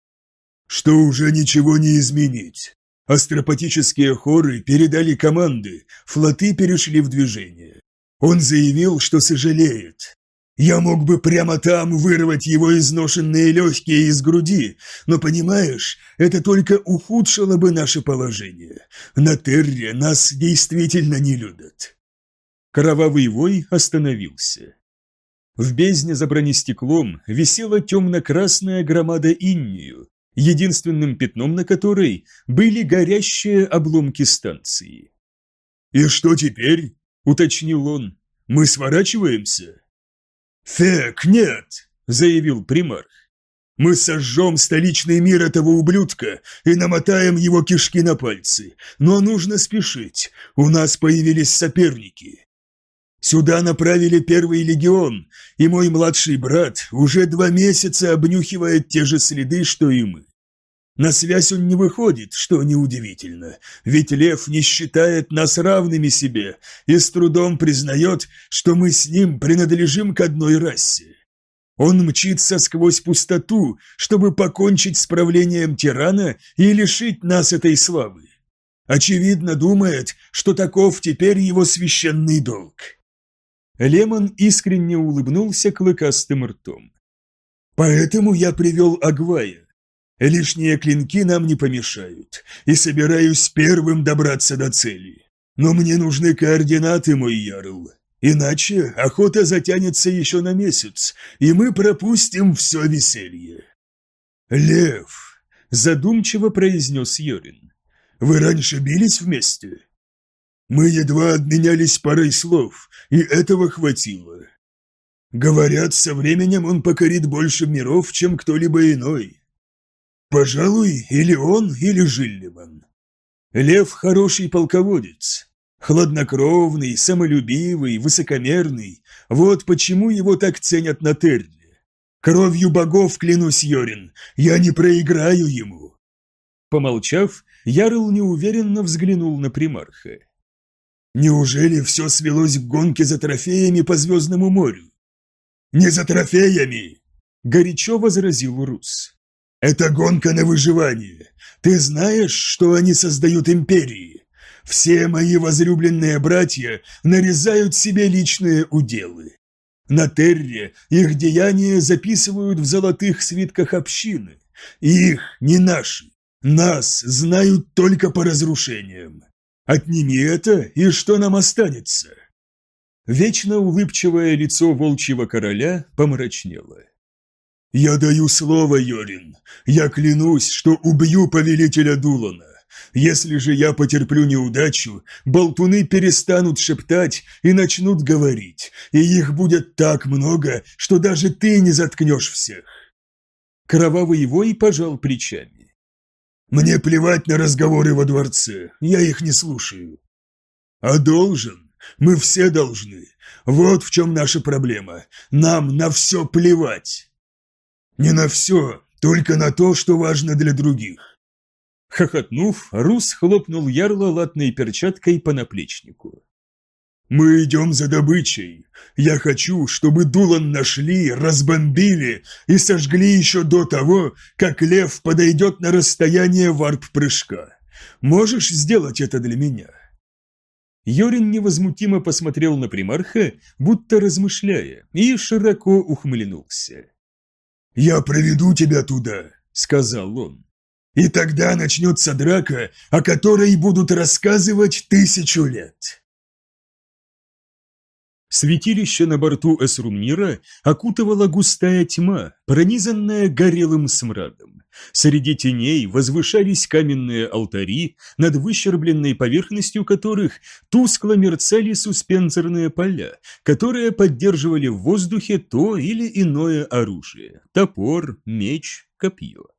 Что уже ничего не изменить. Астропатические хоры передали команды, флоты перешли в движение. Он заявил, что сожалеет. Я мог бы прямо там вырвать его изношенные легкие из груди, но, понимаешь, это только ухудшило бы наше положение. На Терре нас действительно не любят. Кровавый вой остановился. В бездне за бронестеклом висела темно-красная громада иннию, единственным пятном на которой были горящие обломки станции. «И что теперь?» – уточнил он. «Мы сворачиваемся?» «Фек, нет!» – заявил примарх. «Мы сожжем столичный мир этого ублюдка и намотаем его кишки на пальцы, но нужно спешить, у нас появились соперники. Сюда направили первый легион, и мой младший брат уже два месяца обнюхивает те же следы, что и мы. На связь он не выходит, что неудивительно, ведь лев не считает нас равными себе и с трудом признает, что мы с ним принадлежим к одной расе. Он мчится сквозь пустоту, чтобы покончить с правлением тирана и лишить нас этой славы. Очевидно, думает, что таков теперь его священный долг. Лемон искренне улыбнулся клыкастым ртом. «Поэтому я привел Агвая. Лишние клинки нам не помешают, и собираюсь первым добраться до цели. Но мне нужны координаты, мой ярл. Иначе охота затянется еще на месяц, и мы пропустим все веселье». «Лев», — задумчиво произнес Йорин, — «вы раньше бились вместе?» Мы едва обменялись парой слов, и этого хватило. Говорят, со временем он покорит больше миров, чем кто-либо иной. Пожалуй, или он, или Жиллиман. Лев хороший полководец. Хладнокровный, самолюбивый, высокомерный. Вот почему его так ценят на Терре. Кровью богов, клянусь, Йорин, я не проиграю ему. Помолчав, Ярл неуверенно взглянул на примарха. Неужели все свелось к гонке за трофеями по Звездному морю? Не за трофеями! Горячо возразил Рус. Это гонка на выживание. Ты знаешь, что они создают империи? Все мои возлюбленные братья нарезают себе личные уделы. На Терре их деяния записывают в золотых свитках общины. Их, не наши. Нас знают только по разрушениям. Отними это, и что нам останется? Вечно улыбчивое лицо волчьего короля помрачнело. «Я даю слово, Йорин. Я клянусь, что убью повелителя Дулана. Если же я потерплю неудачу, болтуны перестанут шептать и начнут говорить, и их будет так много, что даже ты не заткнешь всех». Кровавый вой пожал плечами. «Мне плевать на разговоры во дворце, я их не слушаю». «А должен? Мы все должны. Вот в чем наша проблема. Нам на все плевать». «Не на все, только на то, что важно для других». Хохотнув, Рус хлопнул ярла латной перчаткой по наплечнику. «Мы идем за добычей. Я хочу, чтобы Дулан нашли, разбомбили и сожгли еще до того, как лев подойдет на расстояние варп-прыжка. Можешь сделать это для меня?» Йорин невозмутимо посмотрел на примарха, будто размышляя, и широко ухмыльнулся. «Я проведу тебя туда», — сказал он. «И тогда начнется драка, о которой будут рассказывать тысячу лет». Святилище на борту Эсрумнира окутывала густая тьма, пронизанная горелым смрадом. Среди теней возвышались каменные алтари, над выщербленной поверхностью которых тускло мерцали суспенсорные поля, которые поддерживали в воздухе то или иное оружие – топор, меч, копье.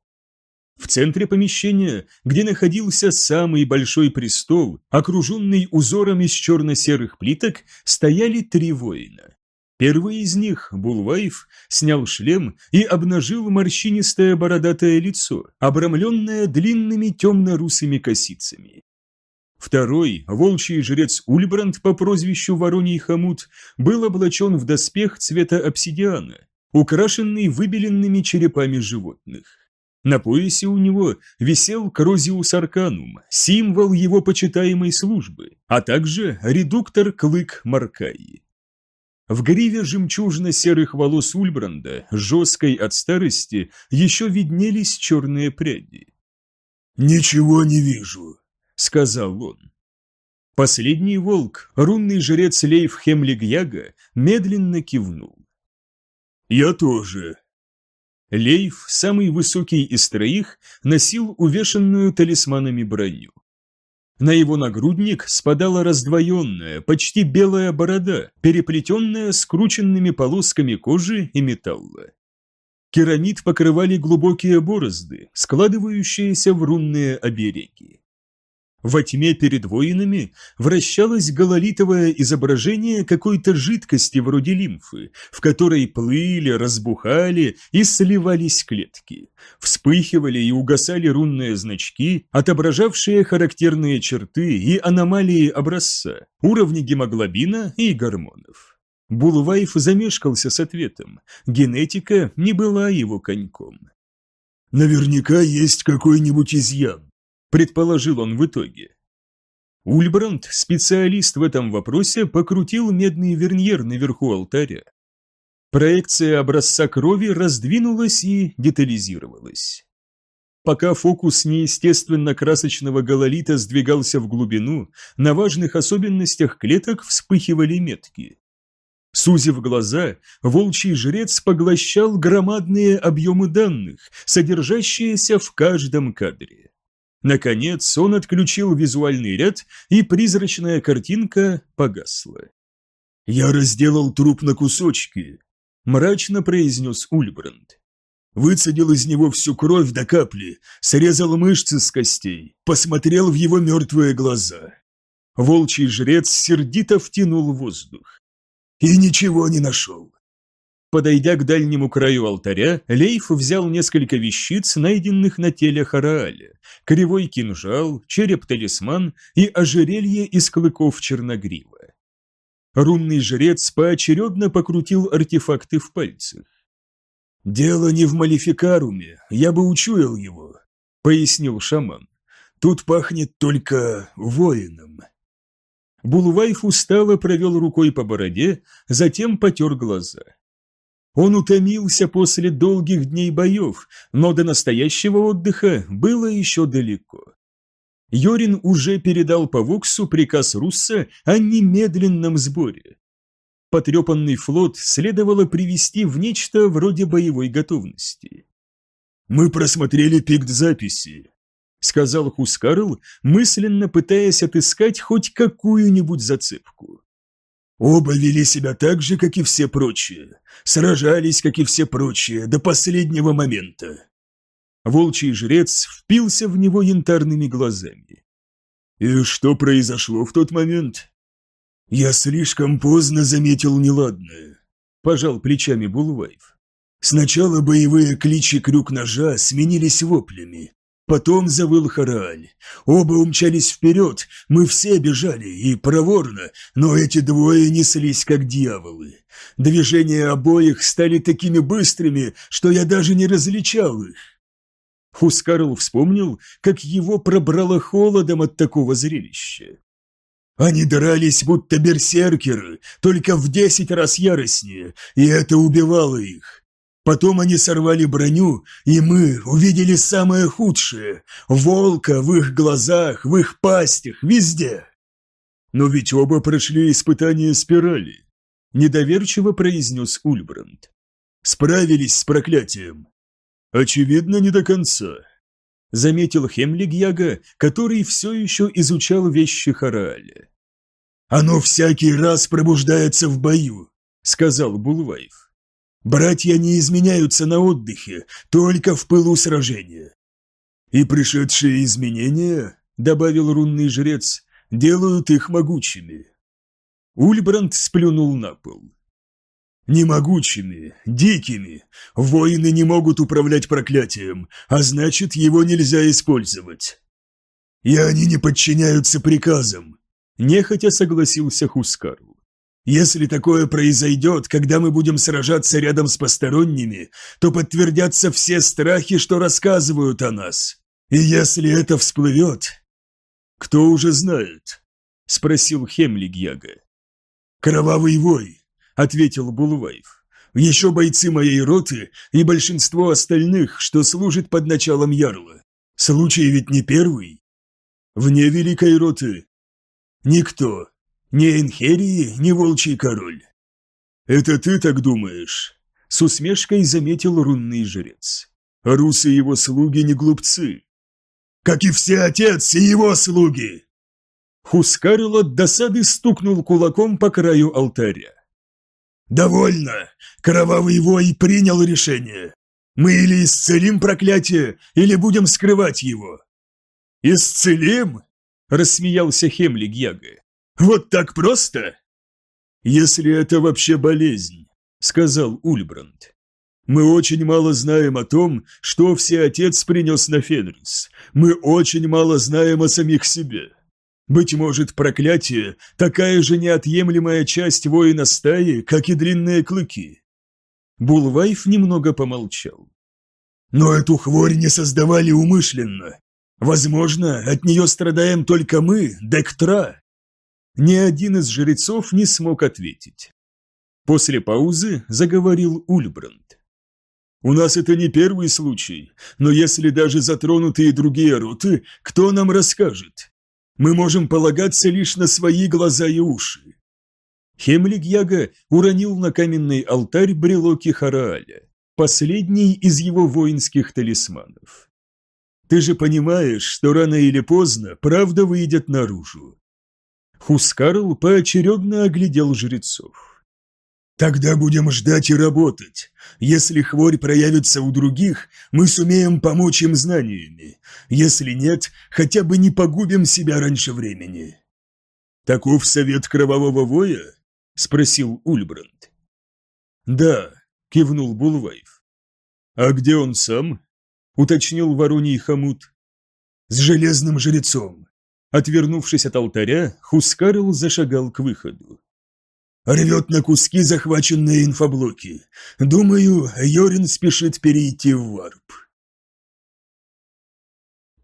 В центре помещения, где находился самый большой престол, окруженный узором из черно-серых плиток, стояли три воина. Первый из них, Булваев, снял шлем и обнажил морщинистое бородатое лицо, обрамленное длинными темно-русыми косицами. Второй, волчий жрец Ульбранд по прозвищу Вороний Хомут, был облачен в доспех цвета обсидиана, украшенный выбеленными черепами животных. На поясе у него висел Крозиус Арканум, символ его почитаемой службы, а также редуктор Клык Маркаи. В гриве жемчужно-серых волос Ульбранда, жесткой от старости, еще виднелись черные пряди. «Ничего не вижу», — сказал он. Последний волк, рунный жрец Лейф Хемлигьяга, медленно кивнул. «Я тоже», Лейф, самый высокий из троих, носил увешанную талисманами броню. На его нагрудник спадала раздвоенная, почти белая борода, переплетенная скрученными полосками кожи и металла. Керамид покрывали глубокие борозды, складывающиеся в рунные обереги. Во тьме перед воинами вращалось гололитовое изображение какой-то жидкости вроде лимфы, в которой плыли, разбухали и сливались клетки. Вспыхивали и угасали рунные значки, отображавшие характерные черты и аномалии образца, уровни гемоглобина и гормонов. Булвайф замешкался с ответом. Генетика не была его коньком. «Наверняка есть какой-нибудь изъян», предположил он в итоге. Ульбранд, специалист в этом вопросе, покрутил медный верньер наверху алтаря. Проекция образца крови раздвинулась и детализировалась. Пока фокус неестественно красочного гололита сдвигался в глубину, на важных особенностях клеток вспыхивали метки. Сузив глаза, волчий жрец поглощал громадные объемы данных, содержащиеся в каждом кадре. Наконец он отключил визуальный ряд, и призрачная картинка погасла. «Я разделал труп на кусочки», – мрачно произнес Ульбранд. Выцедил из него всю кровь до капли, срезал мышцы с костей, посмотрел в его мертвые глаза. Волчий жрец сердито втянул воздух. И ничего не нашел. Подойдя к дальнему краю алтаря, Лейф взял несколько вещиц, найденных на теле Харааля. Кривой кинжал, череп-талисман и ожерелье из клыков черногрива. Рунный жрец поочередно покрутил артефакты в пальцах. «Дело не в малификаруме, я бы учуял его», — пояснил шаман. «Тут пахнет только воином». Булвайф устало провел рукой по бороде, затем потер глаза. Он утомился после долгих дней боев, но до настоящего отдыха было еще далеко. Йорин уже передал по Воксу приказ Русса о немедленном сборе. потрепанный флот следовало привести в нечто вроде боевой готовности. «Мы просмотрели пикт записи», — сказал Хускарл, мысленно пытаясь отыскать хоть какую-нибудь зацепку. Оба вели себя так же, как и все прочие, сражались, как и все прочие, до последнего момента. Волчий жрец впился в него янтарными глазами. «И что произошло в тот момент?» «Я слишком поздно заметил неладное», – пожал плечами Булвайф. «Сначала боевые кличи крюк ножа сменились воплями. Потом завыл Харааль. Оба умчались вперед, мы все бежали, и проворно, но эти двое неслись как дьяволы. Движения обоих стали такими быстрыми, что я даже не различал их. Хускарл вспомнил, как его пробрало холодом от такого зрелища. Они дрались, будто берсеркеры, только в десять раз яростнее, и это убивало их. Потом они сорвали броню, и мы увидели самое худшее – волка в их глазах, в их пастях, везде. Но ведь оба прошли испытание спирали, недоверчиво произнес Ульбранд. Справились с проклятием. Очевидно, не до конца, заметил Хемлиг Яга, который все еще изучал вещи Харааля. «Оно всякий раз пробуждается в бою», — сказал Булвайф. «Братья не изменяются на отдыхе, только в пылу сражения». «И пришедшие изменения», — добавил рунный жрец, — «делают их могучими». Ульбранд сплюнул на пол. Немогучими, дикими. Воины не могут управлять проклятием, а значит, его нельзя использовать. И они не подчиняются приказам. Нехотя согласился Хускарл. Если такое произойдет, когда мы будем сражаться рядом с посторонними, то подтвердятся все страхи, что рассказывают о нас. И если это всплывет... Кто уже знает? Спросил Хемлиг Яга. Кровавый вой, — ответил Булвайф. «Еще бойцы моей роты и большинство остальных, что служит под началом Ярла. Случай ведь не первый. Вне Великой роты. Никто. Ни Энхерии, ни Волчий Король». «Это ты так думаешь?» — с усмешкой заметил рунный жрец. «Рус и его слуги не глупцы». «Как и все отец и его слуги!» Хускарил от досады стукнул кулаком по краю алтаря. «Довольно! Кровавый вой принял решение. Мы или исцелим проклятие, или будем скрывать его». «Исцелим?» – рассмеялся Хемлиг Яга. «Вот так просто?» «Если это вообще болезнь», – сказал Ульбранд. «Мы очень мало знаем о том, что Всеотец принес на Фенрис. Мы очень мало знаем о самих себе. Быть может, проклятие – такая же неотъемлемая часть воина стаи, как и длинные клыки. Булвайф немного помолчал. Но эту хворь не создавали умышленно. Возможно, от нее страдаем только мы, Дектра. Ни один из жрецов не смог ответить. После паузы заговорил Ульбранд. У нас это не первый случай, но если даже затронуты и другие роты, кто нам расскажет? Мы можем полагаться лишь на свои глаза и уши. Хемлик Яга уронил на каменный алтарь брелоки Харааля, последний из его воинских талисманов. Ты же понимаешь, что рано или поздно правда выйдет наружу. Хускарл поочередно оглядел жрецов. Тогда будем ждать и работать. Если хворь проявится у других, мы сумеем помочь им знаниями. Если нет, хотя бы не погубим себя раньше времени. Таков совет кровавого воя? Спросил Ульбранд. Да, кивнул Булвайф. А где он сам? Уточнил Вороний хомут. С железным жрецом. Отвернувшись от алтаря, Хускарл зашагал к выходу. Рвет на куски захваченные инфоблоки. Думаю, Йорин спешит перейти в варп.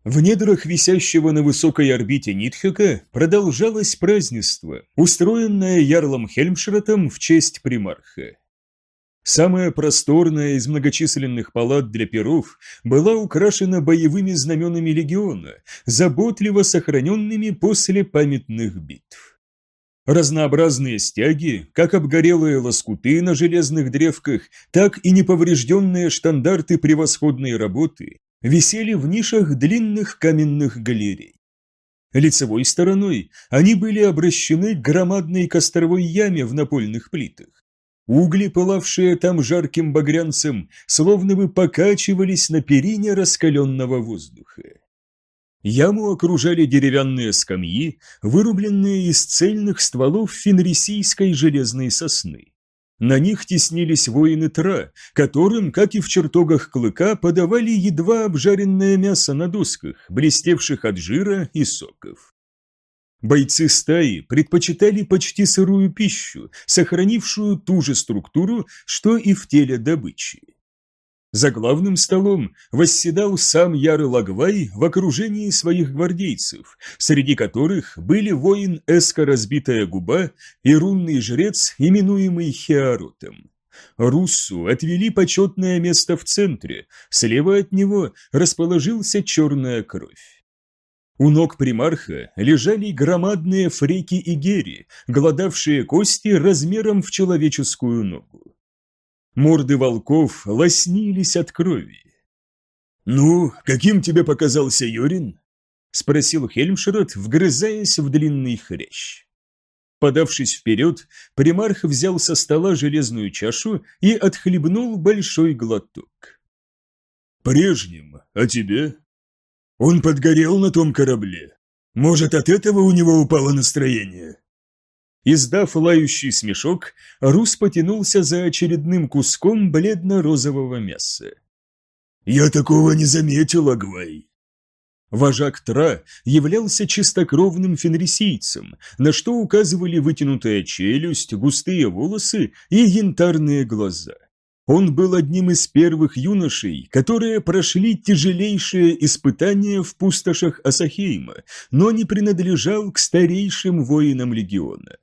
В недрах висящего на высокой орбите Нитхека продолжалось празднество, устроенное Ярлом Хельмшратом в честь примарха. Самая просторная из многочисленных палат для перов была украшена боевыми знаменами легиона, заботливо сохраненными после памятных битв. Разнообразные стяги, как обгорелые лоскуты на железных древках, так и неповрежденные штандарты превосходной работы висели в нишах длинных каменных галерей. Лицевой стороной они были обращены к громадной костровой яме в напольных плитах. Угли, пылавшие там жарким багрянцем, словно бы покачивались на перине раскаленного воздуха. Яму окружали деревянные скамьи, вырубленные из цельных стволов фенрисийской железной сосны. На них теснились воины Тра, которым, как и в чертогах клыка, подавали едва обжаренное мясо на досках, блестевших от жира и соков. Бойцы стаи предпочитали почти сырую пищу, сохранившую ту же структуру, что и в теле добычи. За главным столом восседал сам Яры Лагвай в окружении своих гвардейцев, среди которых были воин Эска Разбитая Губа и рунный жрец, именуемый Хеаротом. Руссу отвели почетное место в центре, слева от него расположился черная кровь. У ног примарха лежали громадные фреки и гери, голодавшие кости размером в человеческую ногу. Морды волков лоснились от крови. «Ну, каким тебе показался Юрин?» — спросил Хельмшрот, вгрызаясь в длинный хрящ. Подавшись вперед, примарх взял со стола железную чашу и отхлебнул большой глоток. «Прежним, а тебе?» «Он подгорел на том корабле. Может, от этого у него упало настроение?» Издав лающий смешок, Рус потянулся за очередным куском бледно-розового мяса. «Я такого не заметил, Агвай!» Вожак Тра являлся чистокровным фенрисийцем, на что указывали вытянутая челюсть, густые волосы и янтарные глаза. Он был одним из первых юношей, которые прошли тяжелейшие испытания в пустошах Асахейма, но не принадлежал к старейшим воинам легиона.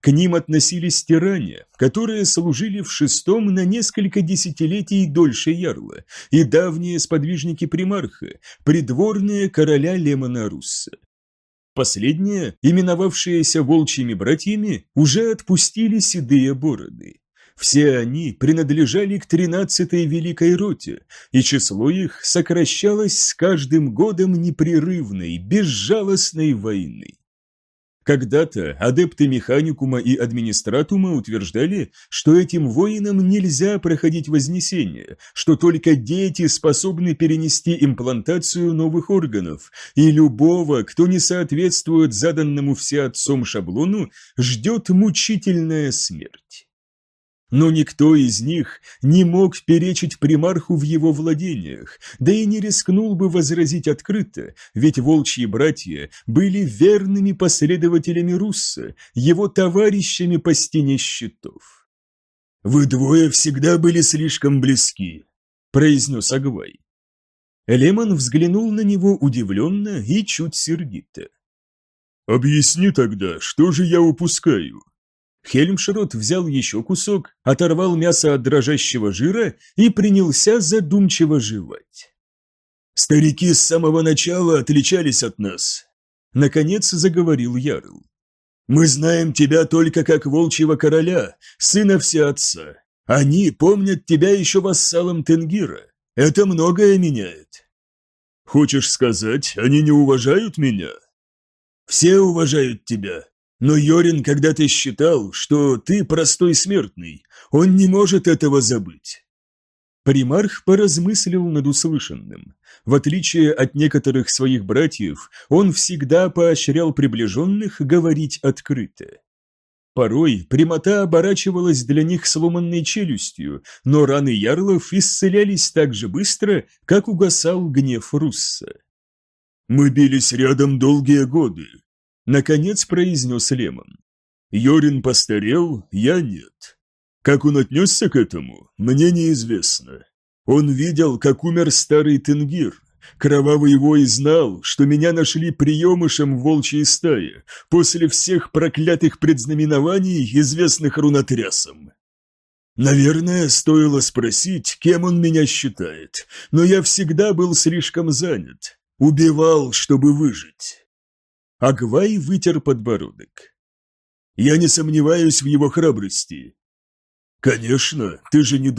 К ним относились тиране, которые служили в шестом на несколько десятилетий дольше Ярла, и давние сподвижники примарха, придворные короля Лемона Русса. Последние, именовавшиеся волчьими братьями, уже отпустили седые бороды. Все они принадлежали к тринадцатой Великой Роте, и число их сокращалось с каждым годом непрерывной, безжалостной войны. Когда-то адепты механикума и администратума утверждали, что этим воинам нельзя проходить вознесение, что только дети способны перенести имплантацию новых органов, и любого, кто не соответствует заданному всеотцом шаблону, ждет мучительная смерть. Но никто из них не мог перечить примарху в его владениях, да и не рискнул бы возразить открыто, ведь волчьи братья были верными последователями Русса, его товарищами по стене щитов. «Вы двое всегда были слишком близки», — произнес Агвай. Лемон взглянул на него удивленно и чуть сердито. «Объясни тогда, что же я упускаю?» Хельмшрот взял еще кусок, оторвал мясо от дрожащего жира и принялся задумчиво жевать. «Старики с самого начала отличались от нас», — наконец заговорил Ярл. «Мы знаем тебя только как волчьего короля, сына всеотца. Они помнят тебя еще вассалом Тенгира. Это многое меняет». «Хочешь сказать, они не уважают меня?» «Все уважают тебя, но Йорин когда-то считал, что ты простой смертный, он не может этого забыть. Примарх поразмыслил над услышанным. В отличие от некоторых своих братьев, он всегда поощрял приближенных говорить открыто. Порой прямота оборачивалась для них сломанной челюстью, но раны ярлов исцелялись так же быстро, как угасал гнев Русса. «Мы бились рядом долгие годы, Наконец произнес Лемон. Йорин постарел, я нет. Как он отнесся к этому, мне неизвестно. Он видел, как умер старый Тенгир. Кровавый вой знал, что меня нашли приемышем в волчьей стае после всех проклятых предзнаменований, известных рунотрясом. Наверное, стоило спросить, кем он меня считает, но я всегда был слишком занят. Убивал, чтобы выжить. Агвай вытер подбородок. Я не сомневаюсь в его храбрости. Конечно, ты же не